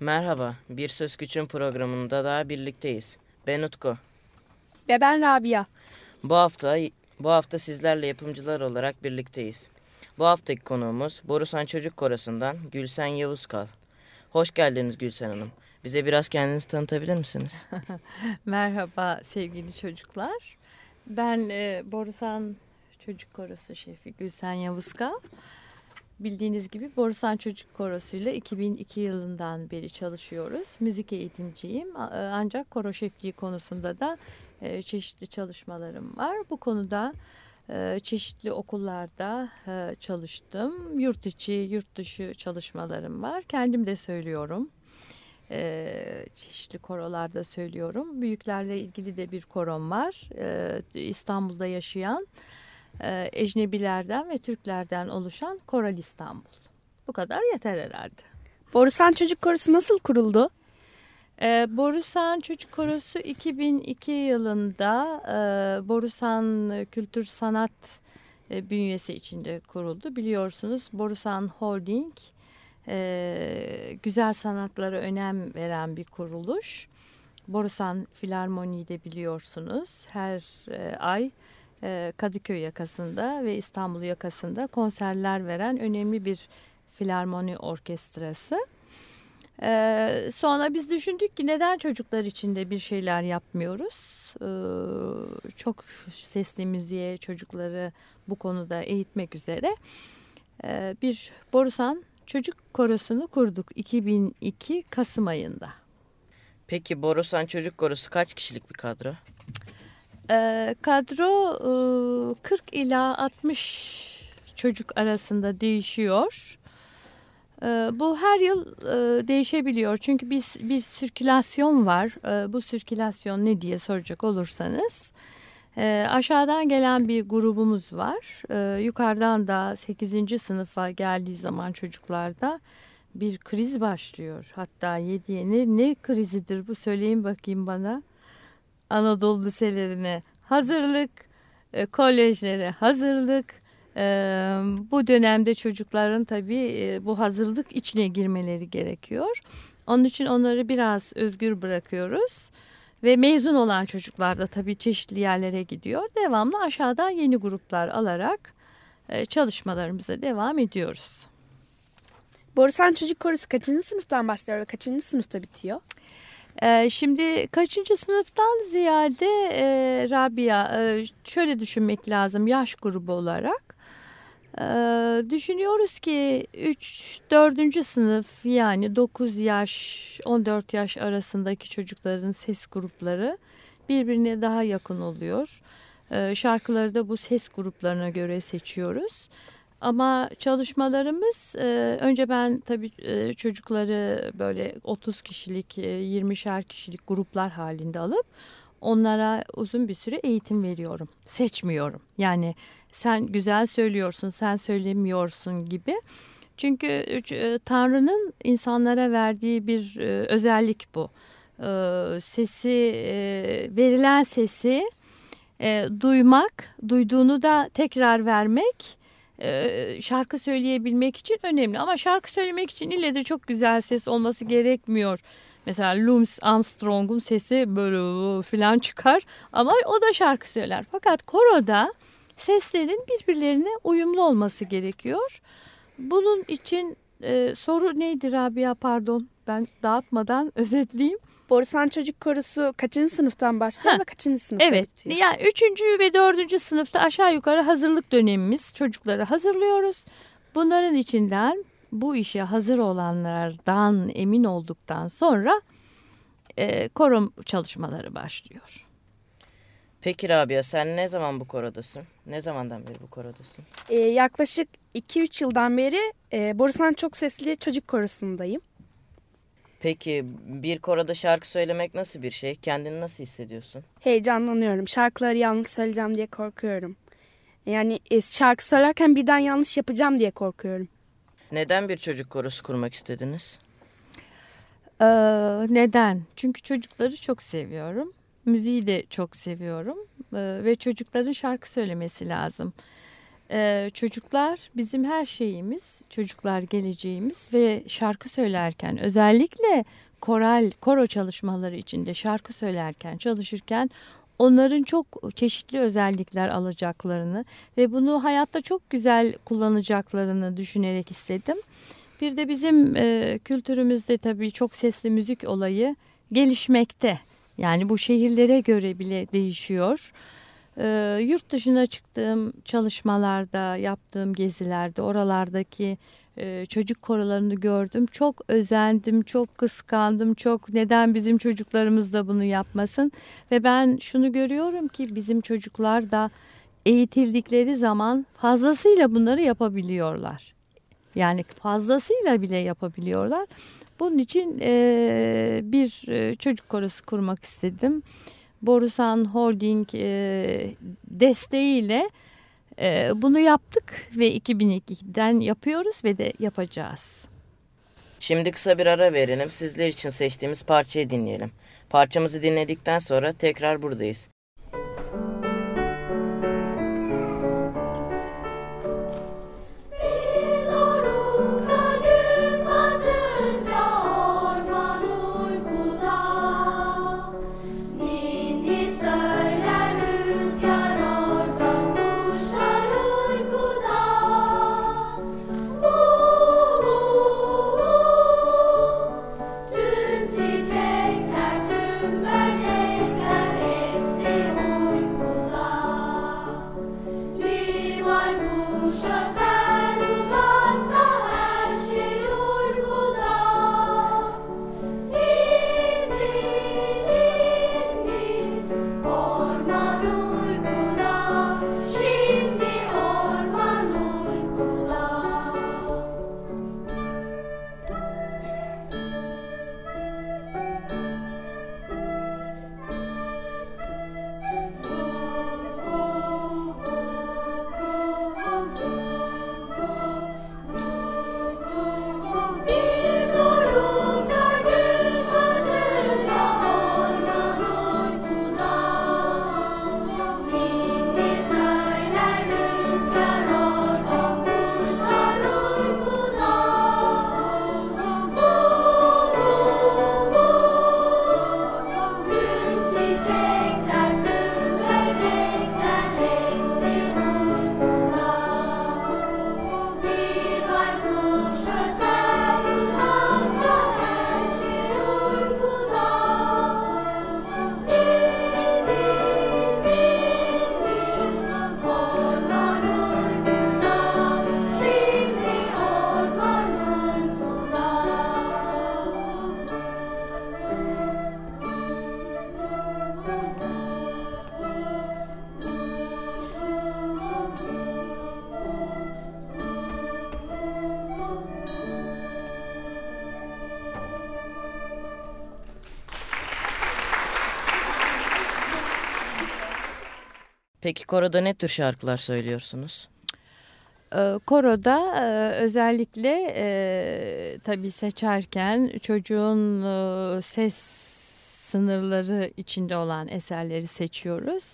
Merhaba, Bir Söz Güç'ün programında daha birlikteyiz. Ben Utku. Ve ben Rabia. Bu hafta bu hafta sizlerle yapımcılar olarak birlikteyiz. Bu haftaki konuğumuz Borusan Çocuk Korosu'ndan Gülsen Yavuzkal. Hoş geldiniz Gülsen Hanım. Bize biraz kendinizi tanıtabilir misiniz? Merhaba sevgili çocuklar. Ben e, Borusan Çocuk Korosu şefi Gülsen Yavuzkal. Bildiğiniz gibi Borusan Çocuk Korosu ile 2002 yılından beri çalışıyoruz. Müzik eğitimciyim e, ancak koro şefliği konusunda da e, çeşitli çalışmalarım var. Bu konuda e, çeşitli okullarda çalıştım. Yurt içi, yurt dışı çalışmalarım var. Kendim de söylüyorum. Çeşitli korolarda söylüyorum. Büyüklerle ilgili de bir korom var. İstanbul'da yaşayan e, ecnebilerden ve Türklerden oluşan Koral İstanbul. Bu kadar yeter herhalde. Borusan Çocuk Korosu nasıl kuruldu? E, Borusan Çocuk Korosu 2002 yılında e, Borusan Kültür Sanat e, bünyesi içinde kuruldu. Biliyorsunuz Borusan Holding e, güzel sanatlara önem veren bir kuruluş. Borusan Filarmoni'yi de biliyorsunuz. Her e, ay e, Kadıköy yakasında ve İstanbul yakasında konserler veren önemli bir filarmoni orkestrası. Ee, sonra biz düşündük ki neden çocuklar için de bir şeyler yapmıyoruz? Ee, çok sesli müziğe çocukları bu konuda eğitmek üzere bir Borusan Çocuk Korosu'nu kurduk 2002 Kasım ayında. Peki Borusan Çocuk Korosu kaç kişilik bir kadro? E, kadro e, 40 ila 60 çocuk arasında değişiyor. E, bu her yıl e, değişebiliyor çünkü biz bir sirkülasyon var. E, bu sirkülasyon ne diye soracak olursanız e, aşağıdan gelen bir grubumuz var. E, yukarıdan da 8. sınıfa geldiği zaman çocuklarda bir kriz başlıyor. Hatta 7'ye ne, ne krizidir bu söyleyin bakayım bana. Anadolu liselerine hazırlık, e, kolejlere hazırlık. E, bu dönemde çocukların tabii e, bu hazırlık içine girmeleri gerekiyor. Onun için onları biraz özgür bırakıyoruz. Ve mezun olan çocuklar da tabii çeşitli yerlere gidiyor. Devamlı aşağıdan yeni gruplar alarak e, çalışmalarımıza devam ediyoruz. Borusan Çocuk Korosu kaçıncı sınıftan başlıyor ve kaçıncı sınıfta bitiyor? Ee, şimdi kaçıncı sınıftan ziyade e, Rabia e, şöyle düşünmek lazım yaş grubu olarak. E, düşünüyoruz ki 3-4. sınıf yani 9 yaş 14 yaş arasındaki çocukların ses grupları birbirine daha yakın oluyor. E, şarkıları da bu ses gruplarına göre seçiyoruz. Ama çalışmalarımız e, önce ben tabii e, çocukları böyle 30 kişilik, e, 20'şer kişilik gruplar halinde alıp onlara uzun bir süre eğitim veriyorum. Seçmiyorum. Yani sen güzel söylüyorsun, sen söylemiyorsun gibi. Çünkü e, Tanrı'nın insanlara verdiği bir e, özellik bu. E, sesi, e, verilen sesi e, duymak, duyduğunu da tekrar vermek şarkı söyleyebilmek için önemli. Ama şarkı söylemek için ille de çok güzel ses olması gerekmiyor. Mesela Louis Armstrong'un sesi böyle filan çıkar ama o da şarkı söyler. Fakat koroda seslerin birbirlerine uyumlu olması gerekiyor. Bunun için e, soru neydi Rabia pardon ben dağıtmadan özetleyeyim. Borusan Çocuk Korosu kaçıncı sınıftan başlıyor ve kaçıncı sınıfta evet, bitiyor? Evet. Yani üçüncü ve dördüncü sınıfta aşağı yukarı hazırlık dönemimiz. Çocukları hazırlıyoruz. Bunların içinden bu işe hazır olanlardan emin olduktan sonra e, korum çalışmaları başlıyor. Peki Rabia sen ne zaman bu korodasın? Ne zamandan beri bu korodasın? Ee, yaklaşık 2-3 yıldan beri e, Borusan Çok Sesli Çocuk Korosu'ndayım. Peki bir koroda şarkı söylemek nasıl bir şey? Kendini nasıl hissediyorsun? Heyecanlanıyorum. Şarkıları yanlış söyleyeceğim diye korkuyorum. Yani e, şarkı söylerken birden yanlış yapacağım diye korkuyorum. Neden bir çocuk korosu kurmak istediniz? Ee, neden? Çünkü çocukları çok seviyorum. Müziği de çok seviyorum. Ee, ve çocukların şarkı söylemesi lazım. Ee, çocuklar bizim her şeyimiz, çocuklar geleceğimiz ve şarkı söylerken özellikle koral, koro çalışmaları içinde şarkı söylerken, çalışırken onların çok çeşitli özellikler alacaklarını ve bunu hayatta çok güzel kullanacaklarını düşünerek istedim. Bir de bizim e, kültürümüzde tabii çok sesli müzik olayı gelişmekte. Yani bu şehirlere göre bile değişiyor. E, yurt dışına çıktığım çalışmalarda, yaptığım gezilerde, oralardaki e, çocuk korolarını gördüm. Çok özendim, çok kıskandım, çok neden bizim çocuklarımız da bunu yapmasın. Ve ben şunu görüyorum ki bizim çocuklar da eğitildikleri zaman fazlasıyla bunları yapabiliyorlar. Yani fazlasıyla bile yapabiliyorlar. Bunun için e, bir e, çocuk korosu kurmak istedim. Borusan Holding e, desteğiyle e, bunu yaptık ve 2002'den yapıyoruz ve de yapacağız. Şimdi kısa bir ara verelim. Sizler için seçtiğimiz parçayı dinleyelim. Parçamızı dinledikten sonra tekrar buradayız. Shut Peki koroda ne tür şarkılar söylüyorsunuz? Ee, koroda e, özellikle e, tabii seçerken çocuğun e, ses sınırları içinde olan eserleri seçiyoruz.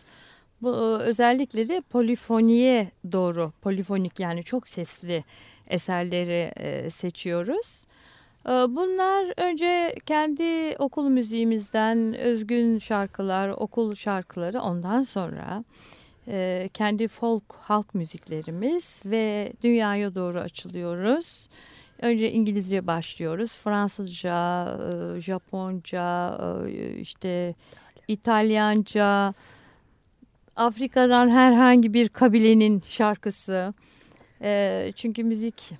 Bu özellikle de polifoniye doğru, polifonik yani çok sesli eserleri seçiyoruz. Bunlar önce kendi okul müziğimizden özgün şarkılar, okul şarkıları ondan sonra e, kendi folk halk müziklerimiz ve dünyaya doğru açılıyoruz. Önce İngilizce başlıyoruz. Fransızca, e, Japonca, e, işte İtalyanca, Afrika'dan herhangi bir kabilenin şarkısı. E, çünkü müzik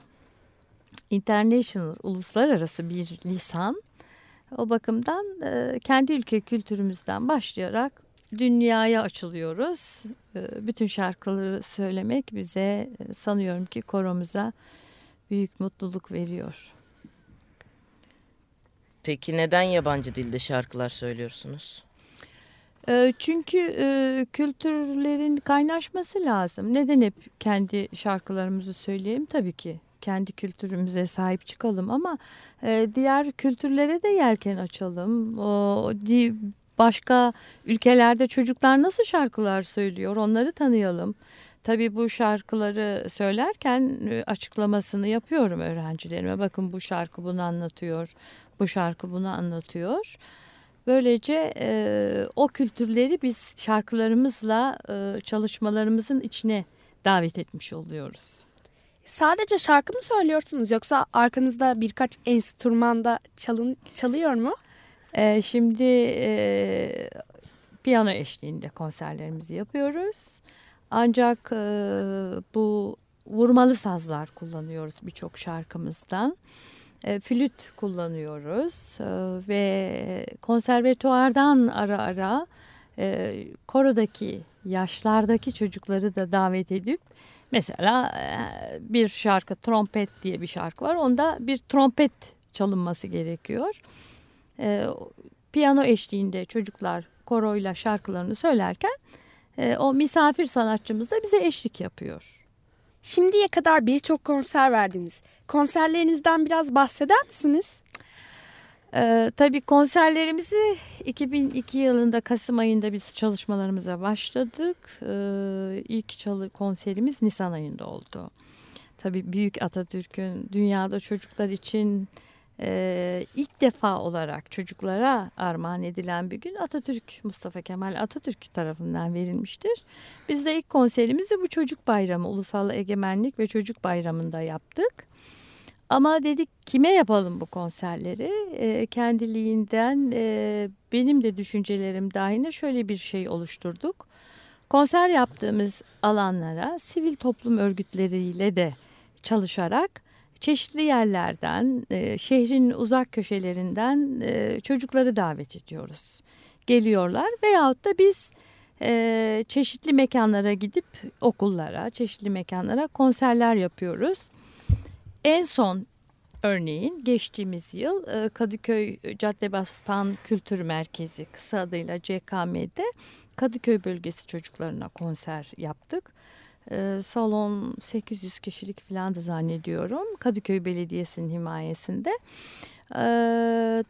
international, uluslararası bir lisan. O bakımdan e, kendi ülke kültürümüzden başlayarak dünyaya açılıyoruz. Ee, bütün şarkıları söylemek bize e, sanıyorum ki koromuza büyük mutluluk veriyor. Peki neden yabancı dilde şarkılar söylüyorsunuz? Ee, çünkü e, kültürlerin kaynaşması lazım. Neden hep kendi şarkılarımızı söyleyeyim? Tabii ki kendi kültürümüze sahip çıkalım ama e, diğer kültürlere de yelken açalım. O başka ülkelerde çocuklar nasıl şarkılar söylüyor onları tanıyalım. tabii bu şarkıları söylerken e, açıklamasını yapıyorum öğrencilerime. Bakın bu şarkı bunu anlatıyor, bu şarkı bunu anlatıyor. Böylece e, o kültürleri biz şarkılarımızla e, çalışmalarımızın içine davet etmiş oluyoruz. Sadece şarkı mı söylüyorsunuz yoksa arkanızda birkaç enstrüman da çalın, çalıyor mu? E, şimdi e, piyano eşliğinde konserlerimizi yapıyoruz. Ancak e, bu vurmalı sazlar kullanıyoruz birçok şarkımızdan. E, flüt kullanıyoruz e, ve konservatuardan ara ara e, korodaki yaşlardaki çocukları da davet edip mesela e, bir şarkı trompet diye bir şarkı var onda bir trompet çalınması gerekiyor. E, piyano eşliğinde çocuklar koroyla şarkılarını söylerken e, o misafir sanatçımız da bize eşlik yapıyor. Şimdiye kadar birçok konser verdiniz. Konserlerinizden biraz bahseder misiniz? Ee, tabii konserlerimizi 2002 yılında Kasım ayında biz çalışmalarımıza başladık. Ee, ilk çalı konserimiz Nisan ayında oldu. Tabii Büyük Atatürk'ün dünyada çocuklar için e, ilk defa olarak çocuklara armağan edilen bir gün Atatürk, Mustafa Kemal Atatürk tarafından verilmiştir. Biz de ilk konserimizi bu çocuk bayramı, Ulusal Egemenlik ve Çocuk Bayramı'nda yaptık. Ama dedik kime yapalım bu konserleri? E, kendiliğinden e, benim de düşüncelerim dahilinde şöyle bir şey oluşturduk. Konser yaptığımız alanlara sivil toplum örgütleriyle de çalışarak çeşitli yerlerden, e, şehrin uzak köşelerinden e, çocukları davet ediyoruz. Geliyorlar veyahut da biz e, çeşitli mekanlara gidip okullara, çeşitli mekanlara konserler yapıyoruz. En son örneğin geçtiğimiz yıl Kadıköy Caddebastan Kültür Merkezi kısa adıyla CKM'de Kadıköy bölgesi çocuklarına konser yaptık. E, salon 800 kişilik falan da zannediyorum. Kadıköy Belediyesi'nin himayesinde. E,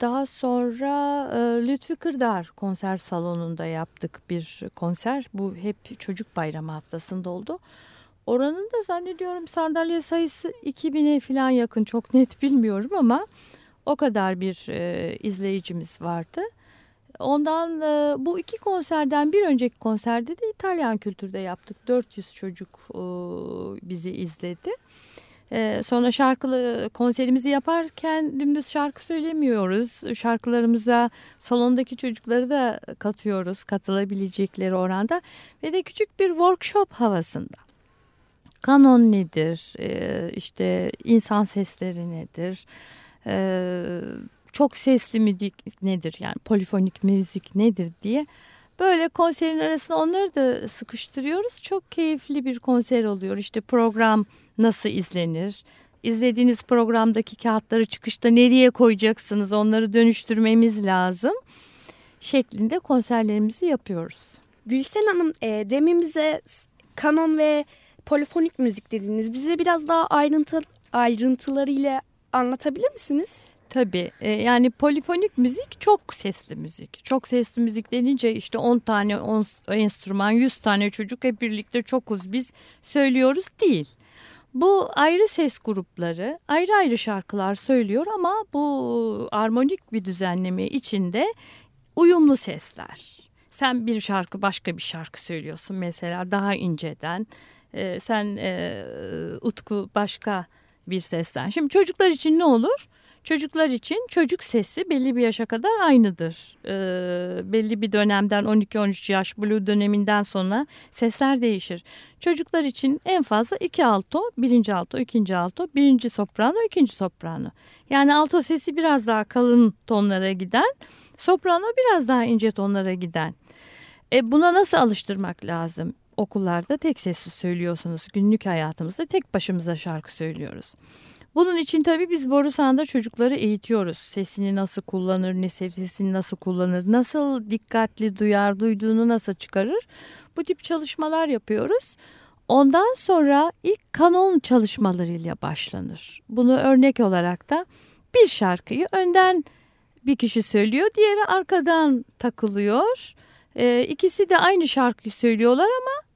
daha sonra Lütfü Kırdar konser salonunda yaptık bir konser. Bu hep çocuk bayramı haftasında oldu. Oranın da zannediyorum sandalye sayısı 2000'e falan yakın çok net bilmiyorum ama o kadar bir e, izleyicimiz vardı. Ondan e, bu iki konserden bir önceki konserde de İtalyan kültürde yaptık. 400 çocuk e, bizi izledi. E, sonra şarkılı konserimizi yaparken dümdüz şarkı söylemiyoruz. Şarkılarımıza salondaki çocukları da katıyoruz katılabilecekleri oranda. Ve de küçük bir workshop havasında. Kanon nedir? Ee, işte insan sesleri nedir? Ee, çok sesli müzik nedir? Yani polifonik müzik nedir diye böyle konserin arasında onları da sıkıştırıyoruz. Çok keyifli bir konser oluyor. İşte program nasıl izlenir? İzlediğiniz programdaki kağıtları çıkışta nereye koyacaksınız? Onları dönüştürmemiz lazım. Şeklinde konserlerimizi yapıyoruz. Gülsen Hanım e, demin bize kanon ve polifonik müzik dediniz. Bize biraz daha ayrıntı, ayrıntılarıyla anlatabilir misiniz? Tabii e, yani polifonik müzik çok sesli müzik. Çok sesli müzik denince işte 10 tane 10 enstrüman 100 tane çocuk hep birlikte çokuz biz söylüyoruz değil. Bu ayrı ses grupları ayrı ayrı şarkılar söylüyor ama bu armonik bir düzenleme içinde uyumlu sesler. Sen bir şarkı başka bir şarkı söylüyorsun mesela daha inceden e, sen e, Utku başka bir sesten. Şimdi çocuklar için ne olur? Çocuklar için çocuk sesi belli bir yaşa kadar aynıdır. E, belli bir dönemden 12-13 yaş blue döneminden sonra sesler değişir. Çocuklar için en fazla iki alto, birinci alto, ikinci alto, birinci soprano, ikinci soprano. Yani alto sesi biraz daha kalın tonlara giden, soprano biraz daha ince tonlara giden. E buna nasıl alıştırmak lazım? okullarda tek sesli söylüyorsunuz. Günlük hayatımızda tek başımıza şarkı söylüyoruz. Bunun için tabii biz Borusan'da çocukları eğitiyoruz. Sesini nasıl kullanır, nefesini nasıl kullanır, nasıl dikkatli duyar, duyduğunu nasıl çıkarır. Bu tip çalışmalar yapıyoruz. Ondan sonra ilk kanon çalışmalarıyla başlanır. Bunu örnek olarak da bir şarkıyı önden bir kişi söylüyor, diğeri arkadan takılıyor. Ee, ikisi de aynı şarkıyı söylüyorlar ama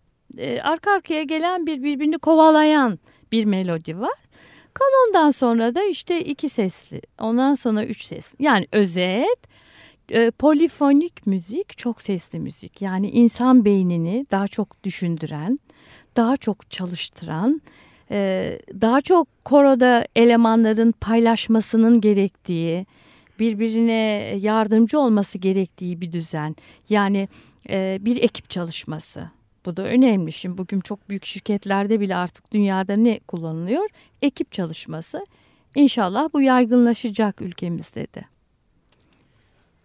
e, arka arkaya gelen bir birbirini kovalayan bir melodi var. Kanondan sonra da işte iki sesli, ondan sonra üç sesli. Yani özet, e, polifonik müzik, çok sesli müzik. Yani insan beynini daha çok düşündüren, daha çok çalıştıran, e, daha çok koroda elemanların paylaşmasının gerektiği, birbirine yardımcı olması gerektiği bir düzen. Yani e, bir ekip çalışması. Bu da önemli. Şimdi bugün çok büyük şirketlerde bile artık dünyada ne kullanılıyor? Ekip çalışması. İnşallah bu yaygınlaşacak ülkemizde de.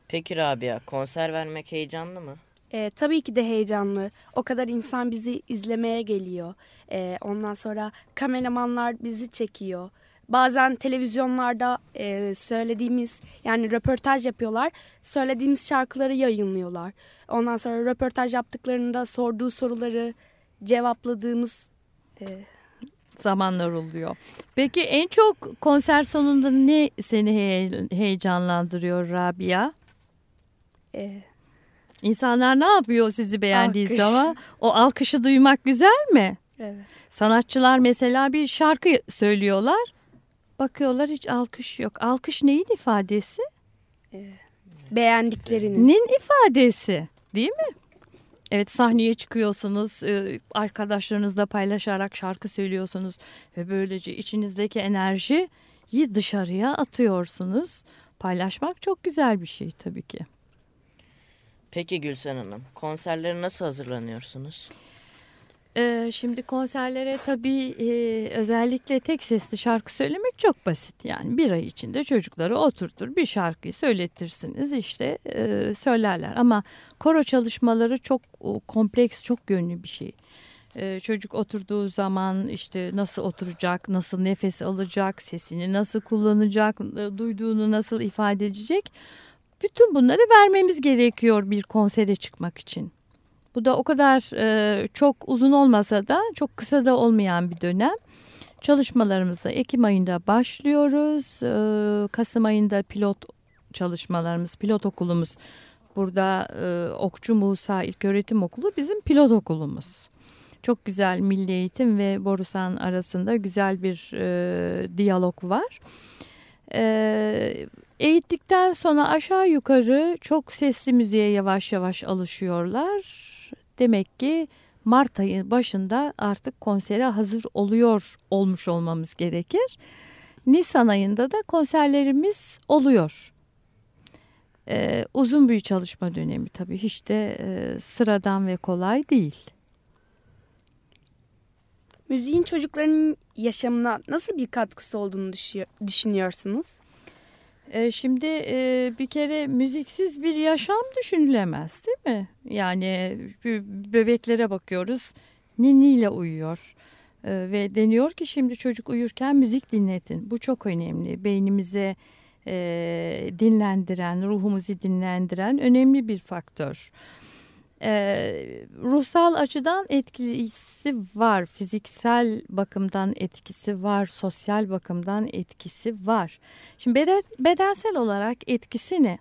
Peki Rabia, konser vermek heyecanlı mı? E, tabii ki de heyecanlı. O kadar insan bizi izlemeye geliyor. E, ondan sonra kameramanlar bizi çekiyor. Bazen televizyonlarda e, söylediğimiz yani röportaj yapıyorlar. Söylediğimiz şarkıları yayınlıyorlar. Ondan sonra röportaj yaptıklarında sorduğu soruları cevapladığımız e, zamanlar oluyor. Peki en çok konser sonunda ne seni he heyecanlandırıyor Rabia? e, İnsanlar ne yapıyor sizi beğendiği Alkış. zaman? O alkışı duymak güzel mi? evet. Sanatçılar mesela bir şarkı söylüyorlar. Bakıyorlar hiç alkış yok. Alkış neyin ifadesi? beğendiklerinin. Nin ifadesi değil mi? Evet sahneye çıkıyorsunuz, e, arkadaşlarınızla paylaşarak şarkı söylüyorsunuz ve böylece içinizdeki enerjiyi dışarıya atıyorsunuz. Paylaşmak çok güzel bir şey tabii ki. Peki Gülsen Hanım, konserlere nasıl hazırlanıyorsunuz? Ee, şimdi konserlere tabii e, özellikle tek sesli şarkı söylemek çok basit. Yani bir ay içinde çocukları oturtur bir şarkıyı söyletirsiniz işte e, söylerler. Ama koro çalışmaları çok o, kompleks, çok yönlü bir şey. Ee, çocuk oturduğu zaman işte nasıl oturacak, nasıl nefes alacak, sesini nasıl kullanacak, e, duyduğunu nasıl ifade edecek. Bütün bunları vermemiz gerekiyor bir konsere çıkmak için. Bu da o kadar e, çok uzun olmasa da çok kısa da olmayan bir dönem. Çalışmalarımıza Ekim ayında başlıyoruz. E, Kasım ayında pilot çalışmalarımız, pilot okulumuz. Burada e, Okçu Musa İlköğretim Okulu bizim pilot okulumuz. Çok güzel Milli Eğitim ve Borusan arasında güzel bir e, diyalog var. E, eğittikten sonra aşağı yukarı çok sesli müziğe yavaş yavaş alışıyorlar. Demek ki Mart ayı başında artık konsere hazır oluyor olmuş olmamız gerekir. Nisan ayında da konserlerimiz oluyor. Ee, uzun bir çalışma dönemi tabii hiç de e, sıradan ve kolay değil. Müziğin çocukların yaşamına nasıl bir katkısı olduğunu düşünüyorsunuz? E, şimdi e, bir kere müziksiz bir yaşam düşünülemez değil mi? Yani bebeklere bakıyoruz ninniyle uyuyor. E, ve deniyor ki şimdi çocuk uyurken müzik dinletin. Bu çok önemli. Beynimize dinlendiren, ruhumuzu dinlendiren önemli bir faktör. Ruhsal açıdan etkisi var, fiziksel bakımdan etkisi var, sosyal bakımdan etkisi var. Şimdi beden, bedensel olarak etkisi ne?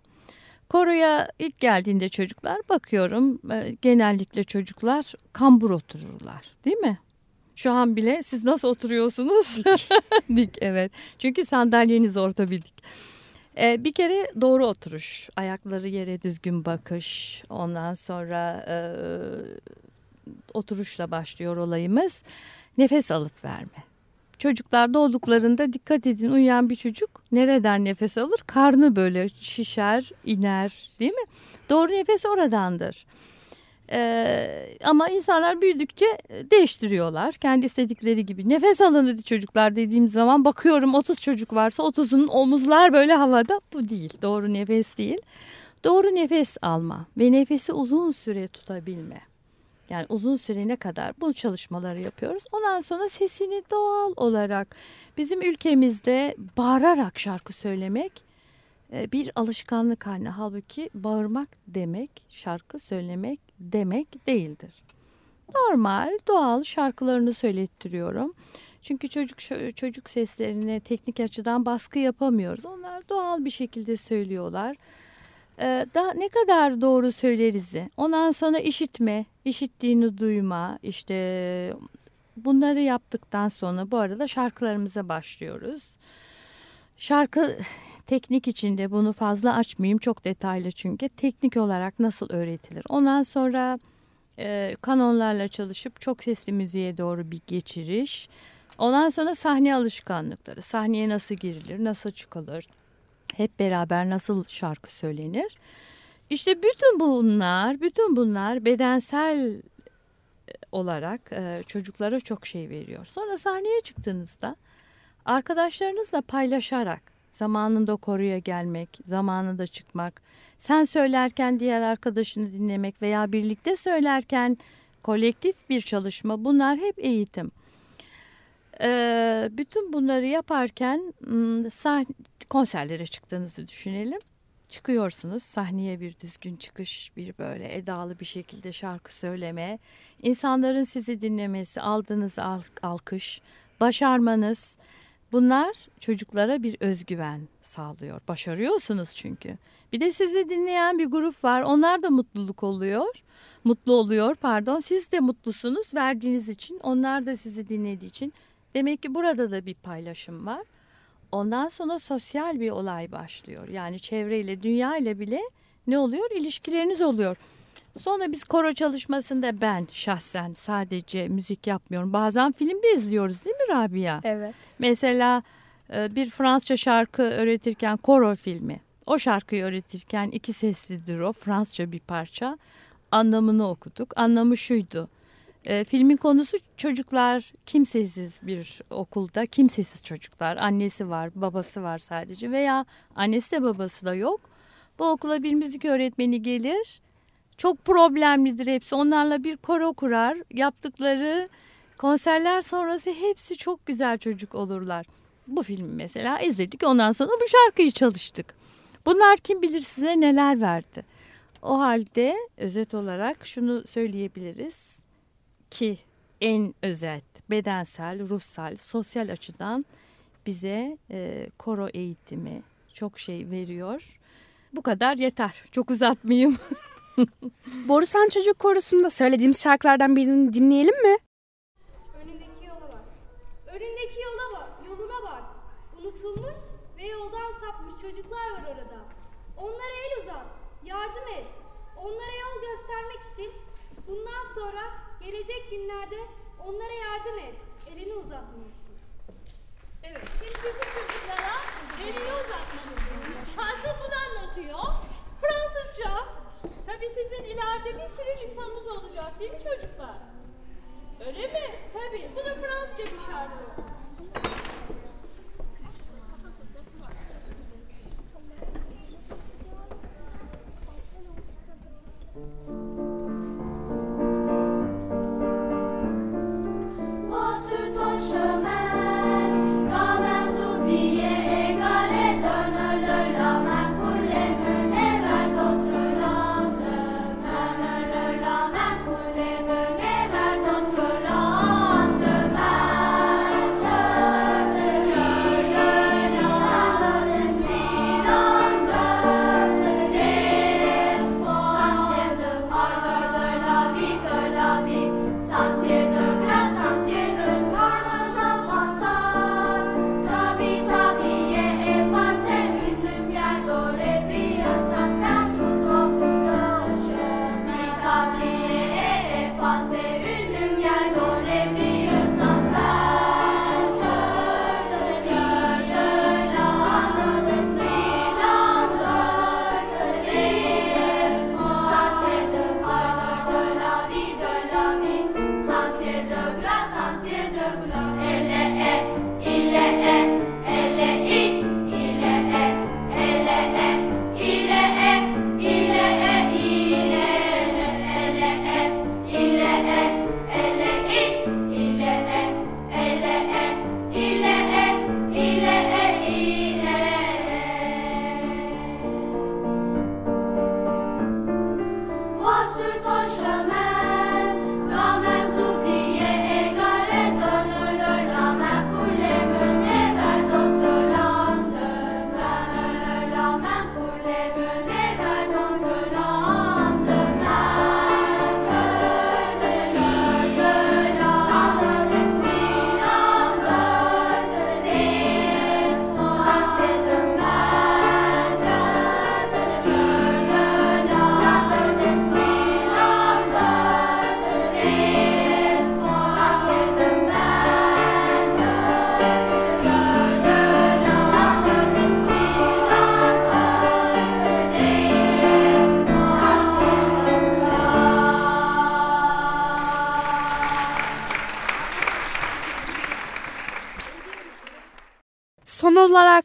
Koroya ilk geldiğinde çocuklar bakıyorum e, genellikle çocuklar kambur otururlar değil mi? Şu an bile siz nasıl oturuyorsunuz? Dik. Dik evet. Çünkü sandalyeniz ortopedik. Ee, bir kere doğru oturuş, ayakları yere düzgün bakış, ondan sonra e, oturuşla başlıyor olayımız. Nefes alıp verme. Çocuklar doğduklarında dikkat edin uyuyan bir çocuk nereden nefes alır? Karnı böyle şişer, iner değil mi? Doğru nefes oradandır. Ee, ama insanlar büyüdükçe değiştiriyorlar. Kendi istedikleri gibi. Nefes alın dedi çocuklar dediğim zaman bakıyorum 30 çocuk varsa 30'un omuzlar böyle havada. Bu değil. Doğru nefes değil. Doğru nefes alma ve nefesi uzun süre tutabilme. Yani uzun süre ne kadar bu çalışmaları yapıyoruz. Ondan sonra sesini doğal olarak bizim ülkemizde bağırarak şarkı söylemek e, bir alışkanlık haline. Halbuki bağırmak demek, şarkı söylemek demek değildir. Normal, doğal şarkılarını söylettiriyorum. Çünkü çocuk çocuk seslerine teknik açıdan baskı yapamıyoruz. Onlar doğal bir şekilde söylüyorlar. e, da ne kadar doğru söylerizi. Ondan sonra işitme, işittiğini duyma, işte bunları yaptıktan sonra bu arada şarkılarımıza başlıyoruz. Şarkı teknik içinde bunu fazla açmayayım çok detaylı çünkü teknik olarak nasıl öğretilir. Ondan sonra e, kanonlarla çalışıp çok sesli müziğe doğru bir geçiriş. Ondan sonra sahne alışkanlıkları, sahneye nasıl girilir, nasıl çıkılır, hep beraber nasıl şarkı söylenir. İşte bütün bunlar, bütün bunlar bedensel olarak e, çocuklara çok şey veriyor. Sonra sahneye çıktığınızda arkadaşlarınızla paylaşarak zamanında koruya gelmek, zamanında çıkmak, sen söylerken diğer arkadaşını dinlemek veya birlikte söylerken kolektif bir çalışma bunlar hep eğitim. Ee, bütün bunları yaparken konserlere çıktığınızı düşünelim. Çıkıyorsunuz sahneye bir düzgün çıkış, bir böyle edalı bir şekilde şarkı söyleme, insanların sizi dinlemesi, aldığınız alkış, başarmanız, Bunlar çocuklara bir özgüven sağlıyor. Başarıyorsunuz çünkü. Bir de sizi dinleyen bir grup var. Onlar da mutluluk oluyor. Mutlu oluyor pardon. Siz de mutlusunuz verdiğiniz için. Onlar da sizi dinlediği için. Demek ki burada da bir paylaşım var. Ondan sonra sosyal bir olay başlıyor. Yani çevreyle, dünya ile bile ne oluyor? İlişkileriniz oluyor. Sonra biz koro çalışmasında ben şahsen sadece müzik yapmıyorum. Bazen filmde izliyoruz değil mi Rabia? Evet. Mesela e, bir Fransızca şarkı öğretirken koro filmi. O şarkıyı öğretirken iki seslidir o Fransızca bir parça. Anlamını okuduk. Anlamı şuydu. E, filmin konusu çocuklar kimsesiz bir okulda kimsesiz çocuklar. Annesi var, babası var sadece veya annesi de babası da yok. Bu okula bir müzik öğretmeni gelir çok problemlidir hepsi. Onlarla bir koro kurar. Yaptıkları konserler sonrası hepsi çok güzel çocuk olurlar. Bu filmi mesela izledik. Ondan sonra bu şarkıyı çalıştık. Bunlar kim bilir size neler verdi. O halde özet olarak şunu söyleyebiliriz ki en özet bedensel, ruhsal, sosyal açıdan bize e, koro eğitimi çok şey veriyor. Bu kadar yeter. Çok uzatmayayım. Borusan Çocuk Korosu'nda söylediğimiz şarkılardan birini dinleyelim mi? Önündeki yola bak. Önündeki yola bak, yoluna bak. Unutulmuş ve yoldan sapmış çocuklar var orada. Onlara el uzat, yardım et. Onlara yol göstermek için bundan sonra gelecek günlerde onlara yardım et. Elini uzatmalısın. Evet, kimsesiz çocuklara elini uzatmalısın. Şarkı bunu anlatıyor. Fransızca Tabii sizin ileride bir sürü lisanınız olacak değil mi çocuklar? Öyle mi? Tabii. Bu da Fransızca bir şarkı.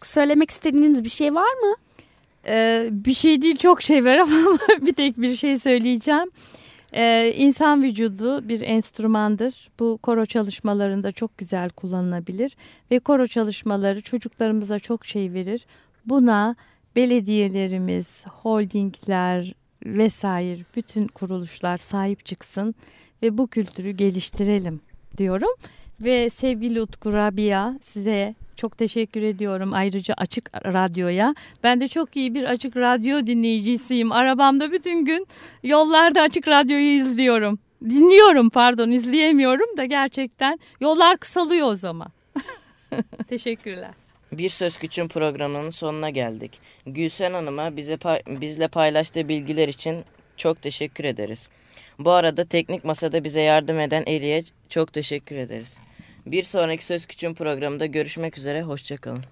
Söylemek istediğiniz bir şey var mı? Ee, bir şey değil çok şey var ama bir tek bir şey söyleyeceğim. Ee, insan vücudu bir enstrümandır. Bu koro çalışmalarında çok güzel kullanılabilir. Ve koro çalışmaları çocuklarımıza çok şey verir. Buna belediyelerimiz, holdingler vesaire bütün kuruluşlar sahip çıksın ve bu kültürü geliştirelim diyorum. Ve sevgili Utku Rabia size çok teşekkür ediyorum ayrıca Açık Radyo'ya. Ben de çok iyi bir Açık Radyo dinleyicisiyim. Arabamda bütün gün yollarda Açık Radyo'yu izliyorum. Dinliyorum pardon izleyemiyorum da gerçekten yollar kısalıyor o zaman. Teşekkürler. Bir Söz Küçüğün programının sonuna geldik. Gülsen Hanım'a bize pay- bizle paylaştığı bilgiler için çok teşekkür ederiz. Bu arada teknik masada bize yardım eden Eli'ye çok teşekkür ederiz. Bir sonraki Söz Küçüğün programında görüşmek üzere, hoşçakalın.